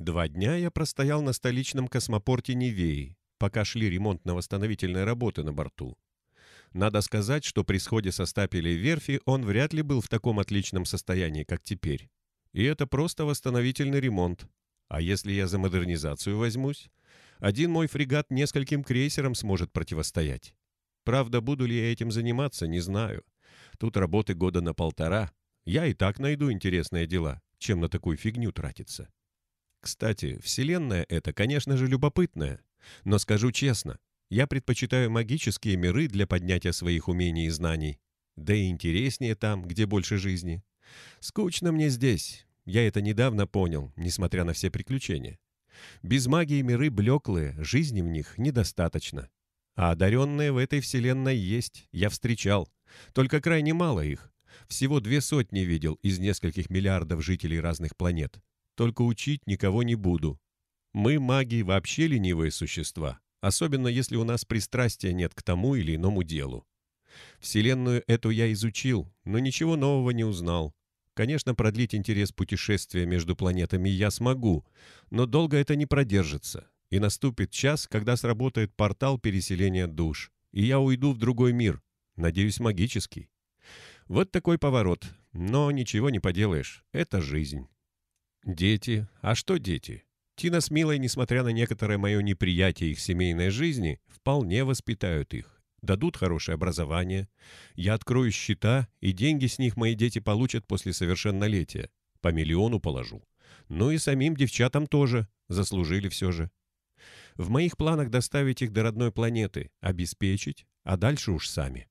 Два дня я простоял на столичном космопорте Невеи, пока шли ремонтно-восстановительные работы на борту. Надо сказать, что при сходе со стапелей верфи он вряд ли был в таком отличном состоянии, как теперь. И это просто восстановительный ремонт. А если я за модернизацию возьмусь, один мой фрегат нескольким крейсерам сможет противостоять. Правда, буду ли я этим заниматься, не знаю. Тут работы года на полтора. Я и так найду интересные дела, чем на такую фигню тратиться. Кстати, вселенная эта, конечно же, любопытная. Но скажу честно, я предпочитаю магические миры для поднятия своих умений и знаний. Да и интереснее там, где больше жизни. Скучно мне здесь. Я это недавно понял, несмотря на все приключения. Без магии миры блеклые, жизни в них недостаточно. А одаренные в этой вселенной есть, я встречал. Только крайне мало их. Всего две сотни видел из нескольких миллиардов жителей разных планет. Только учить никого не буду. Мы, маги, вообще ленивые существа, особенно если у нас пристрастия нет к тому или иному делу. Вселенную эту я изучил, но ничего нового не узнал. Конечно, продлить интерес путешествия между планетами я смогу, но долго это не продержится и наступит час, когда сработает портал переселения душ, и я уйду в другой мир, надеюсь, магический. Вот такой поворот, но ничего не поделаешь, это жизнь. Дети, а что дети? Тина с Милой, несмотря на некоторое мое неприятие их семейной жизни, вполне воспитают их, дадут хорошее образование. Я открою счета, и деньги с них мои дети получат после совершеннолетия. По миллиону положу. Ну и самим девчатам тоже, заслужили все же. В моих планах доставить их до родной планеты, обеспечить, а дальше уж сами.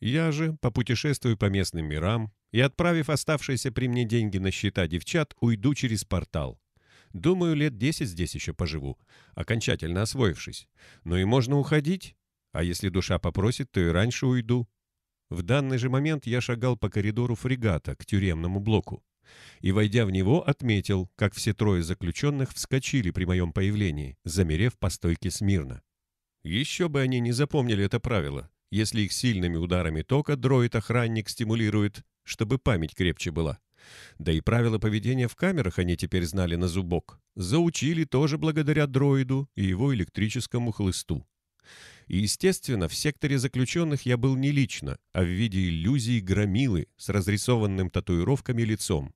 Я же попутешествую по местным мирам и, отправив оставшиеся при мне деньги на счета девчат, уйду через портал. Думаю, лет десять здесь еще поживу, окончательно освоившись. Но и можно уходить, а если душа попросит, то и раньше уйду. В данный же момент я шагал по коридору фрегата к тюремному блоку и, войдя в него, отметил, как все трое заключенных вскочили при моем появлении, замерев по стойке смирно. Еще бы они не запомнили это правило, если их сильными ударами тока дроид-охранник стимулирует, чтобы память крепче была. Да и правила поведения в камерах они теперь знали на зубок. Заучили тоже благодаря дроиду и его электрическому хлысту. И, естественно, в секторе заключенных я был не лично, а в виде иллюзии громилы с разрисованным татуировками лицом.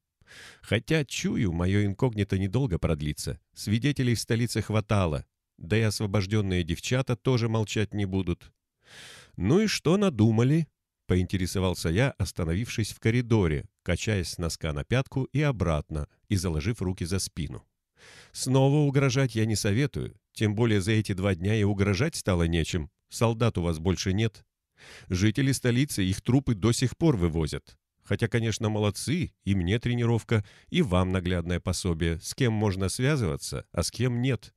Хотя, чую, мое инкогнито недолго продлится. Свидетелей в столице хватало, да и освобожденные девчата тоже молчать не будут. «Ну и что надумали?» — поинтересовался я, остановившись в коридоре, качаясь с носка на пятку и обратно, и заложив руки за спину. Снова угрожать я не советую, тем более за эти два дня и угрожать стало нечем. Солдат у вас больше нет. Жители столицы их трупы до сих пор вывозят. Хотя, конечно, молодцы, и мне тренировка, и вам наглядное пособие, с кем можно связываться, а с кем нет.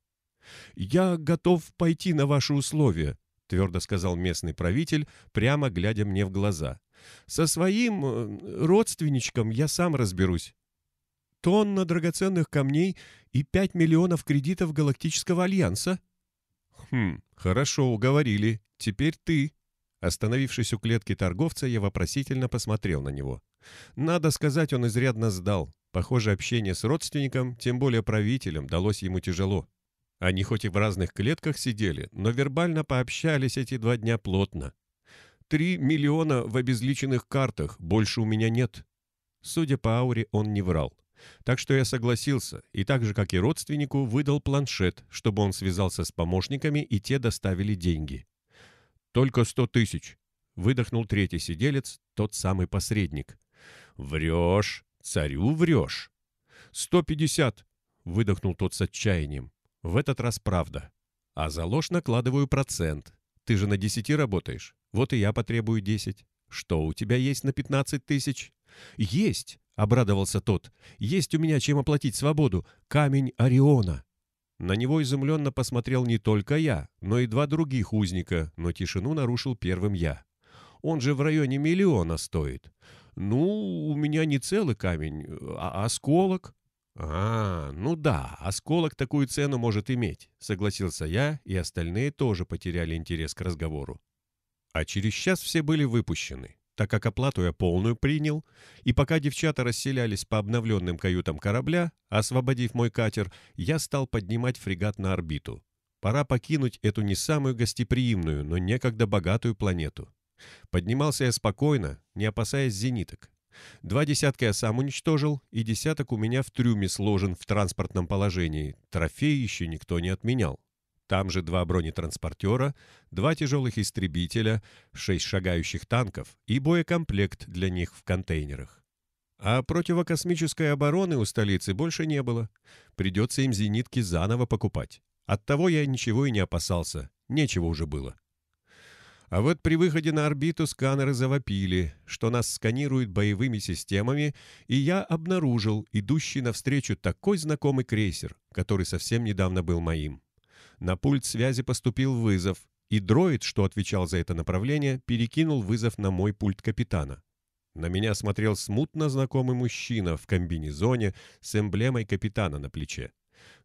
«Я готов пойти на ваши условия», — твердо сказал местный правитель, прямо глядя мне в глаза. «Со своим э, родственничком я сам разберусь тонна драгоценных камней и 5 миллионов кредитов Галактического Альянса. Хм, хорошо, уговорили. Теперь ты. Остановившись у клетки торговца, я вопросительно посмотрел на него. Надо сказать, он изрядно сдал. Похоже, общение с родственником, тем более правителем, далось ему тяжело. Они хоть и в разных клетках сидели, но вербально пообщались эти два дня плотно. Три миллиона в обезличенных картах, больше у меня нет. Судя по ауре, он не врал. Так что я согласился, и так же, как и родственнику, выдал планшет, чтобы он связался с помощниками, и те доставили деньги. «Только сто тысяч», — выдохнул третий сиделец, тот самый посредник. «Врешь, царю врешь». «Сто пятьдесят», — выдохнул тот с отчаянием. «В этот раз правда. А за ложь накладываю процент. Ты же на десяти работаешь. Вот и я потребую десять. Что у тебя есть на пятнадцать тысяч?» «Есть!» — обрадовался тот. «Есть у меня чем оплатить свободу. Камень Ориона». На него изумленно посмотрел не только я, но и два других узника, но тишину нарушил первым я. «Он же в районе миллиона стоит». «Ну, у меня не целый камень, а осколок». «А, ну да, осколок такую цену может иметь», — согласился я, и остальные тоже потеряли интерес к разговору. А через час все были выпущены. так как оплату я полную принял, и пока девчата расселялись по обновленным каютам корабля, освободив мой катер, я стал поднимать фрегат на орбиту. Пора покинуть эту не самую гостеприимную, но некогда богатую планету. Поднимался я спокойно, не опасаясь зениток. Два десятка я сам уничтожил, и десяток у меня в трюме сложен в транспортном положении. Трофей еще никто не отменял. Там же два бронетранспортера, два тяжелых истребителя, шесть шагающих танков и боекомплект для них в контейнерах. А противокосмической обороны у столицы больше не было. Придется им зенитки заново покупать. Оттого я ничего и не опасался, нечего уже было. А вот при выходе на орбиту сканеры завопили, что нас сканируют боевыми системами, и я обнаружил идущий навстречу такой знакомый крейсер, который совсем недавно был моим. На пульт связи поступил вызов, и дроид, что отвечал за это направление, перекинул вызов на мой пульт капитана. На меня смотрел смутно знакомый мужчина в комбинезоне с эмблемой капитана на плече.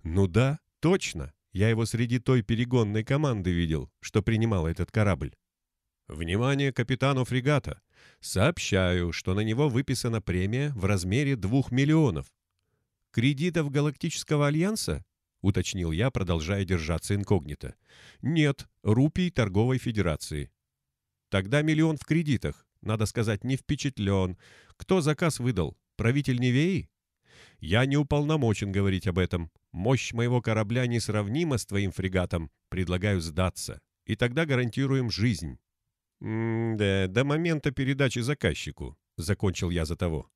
Ну да, точно, я его среди той перегонной команды видел, что принимал этот корабль. Внимание капитану фрегата! Сообщаю, что на него выписана премия в размере двух миллионов. Кредитов Галактического Альянса? — уточнил я, продолжая держаться инкогнито. «Нет, рупий торговой федерации». «Тогда миллион в кредитах. Надо сказать, не впечатлен. Кто заказ выдал? Правитель Невеи?» «Я не уполномочен говорить об этом. Мощь моего корабля несравнима с твоим фрегатом. Предлагаю сдаться. И тогда гарантируем жизнь». «М-да, до момента передачи заказчику», — закончил я за того.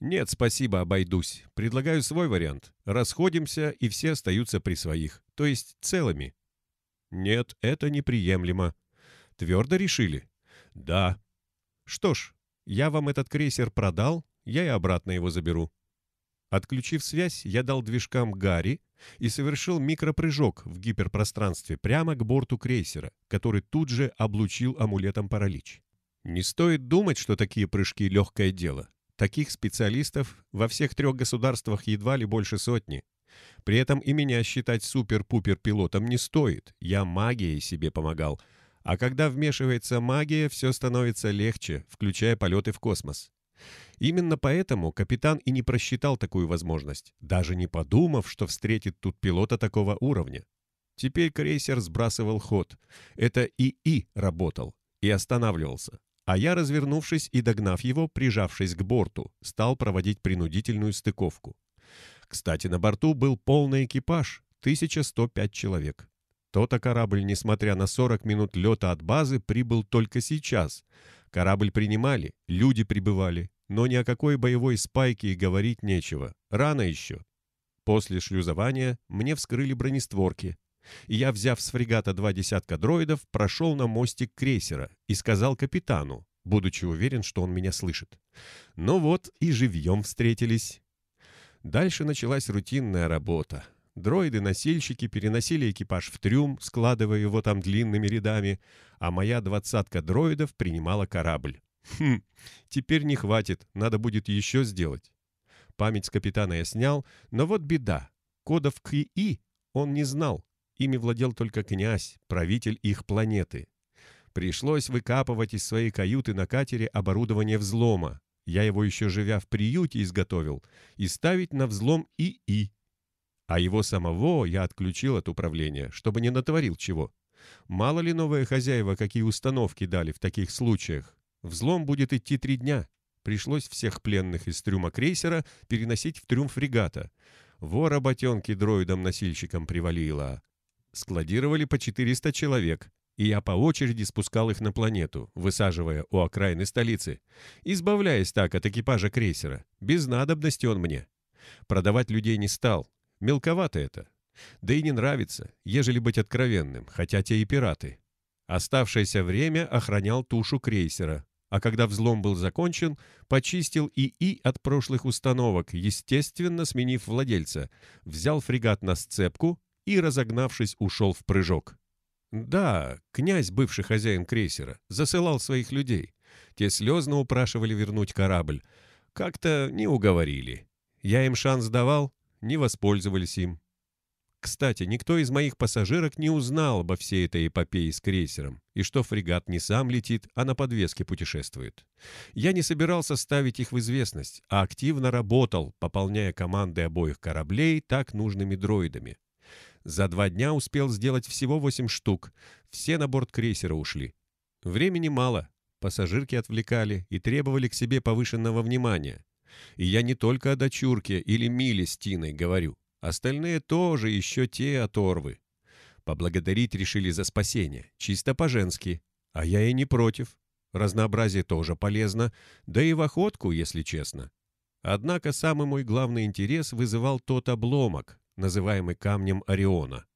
«Нет, спасибо, обойдусь. Предлагаю свой вариант. Расходимся, и все остаются при своих, то есть целыми». «Нет, это неприемлемо». «Твердо решили?» «Да». «Что ж, я вам этот крейсер продал, я и обратно его заберу». Отключив связь, я дал движкам Гарри и совершил микропрыжок в гиперпространстве прямо к борту крейсера, который тут же облучил амулетом паралич. Не стоит думать, что такие прыжки — легкое дело. Таких специалистов во всех трех государствах едва ли больше сотни. При этом и меня считать супер-пупер-пилотом не стоит. Я магией себе помогал. А когда вмешивается магия, все становится легче, включая полеты в космос. Именно поэтому капитан и не просчитал такую возможность, даже не подумав, что встретит тут пилота такого уровня. Теперь крейсер сбрасывал ход. Это ИИ работал и останавливался. А я, развернувшись и догнав его, прижавшись к борту, стал проводить принудительную стыковку. Кстати, на борту был полный экипаж, 1105 человек. То-то корабль, несмотря на 40 минут лета от базы, прибыл только сейчас. Корабль принимали, люди прибывали, но ни о какой боевой спайке и говорить нечего. Рано еще. После шлюзования мне вскрыли бронестворки, и я, взяв с фрегата два десятка дроидов, прошел на мостик крейсера и сказал капитану, будучи уверен, что он меня слышит. Ну вот и живьем встретились. Дальше началась рутинная работа. Дроиды-носильщики переносили экипаж в трюм, складывая его там длинными рядами, а моя двадцатка дроидов принимала корабль. Хм, теперь не хватит, надо будет еще сделать. Память с капитана я снял, но вот беда. Кодов к ИИ он не знал, Ими владел только князь, правитель их планеты. Пришлось выкапывать из своей каюты на катере оборудование взлома. Я его еще живя в приюте изготовил. И ставить на взлом ИИ. А его самого я отключил от управления, чтобы не натворил чего. Мало ли новые хозяева какие установки дали в таких случаях. Взлом будет идти три дня. Пришлось всех пленных из трюма крейсера переносить в трюм фрегата. Во работенки дроидам-носильщикам привалило. Складировали по 400 человек, и я по очереди спускал их на планету, высаживая у окраины столицы, избавляясь так от экипажа крейсера. Без надобности он мне. Продавать людей не стал. Мелковато это. Да и не нравится, ежели быть откровенным, хотя те и пираты. Оставшееся время охранял тушу крейсера, а когда взлом был закончен, почистил ИИ от прошлых установок, естественно, сменив владельца, взял фрегат на сцепку и, разогнавшись, ушел в прыжок. Да, князь, бывший хозяин крейсера, засылал своих людей. Те слезно упрашивали вернуть корабль. Как-то не уговорили. Я им шанс давал, не воспользовались им. Кстати, никто из моих пассажирок не узнал обо всей этой эпопее с крейсером, и что фрегат не сам летит, а на подвеске путешествует. Я не собирался ставить их в известность, а активно работал, пополняя команды обоих кораблей так нужными дроидами. За два дня успел сделать всего восемь штук, все на борт крейсера ушли. Времени мало, пассажирки отвлекали и требовали к себе повышенного внимания. И я не только о дочурке или Миле с Тиной говорю. Остальные тоже еще те оторвы. Поблагодарить решили за спасение, чисто по-женски. А я и не против. Разнообразие тоже полезно, да и в охотку, если честно. Однако самый мой главный интерес вызывал тот обломок, называемый камнем Ориона.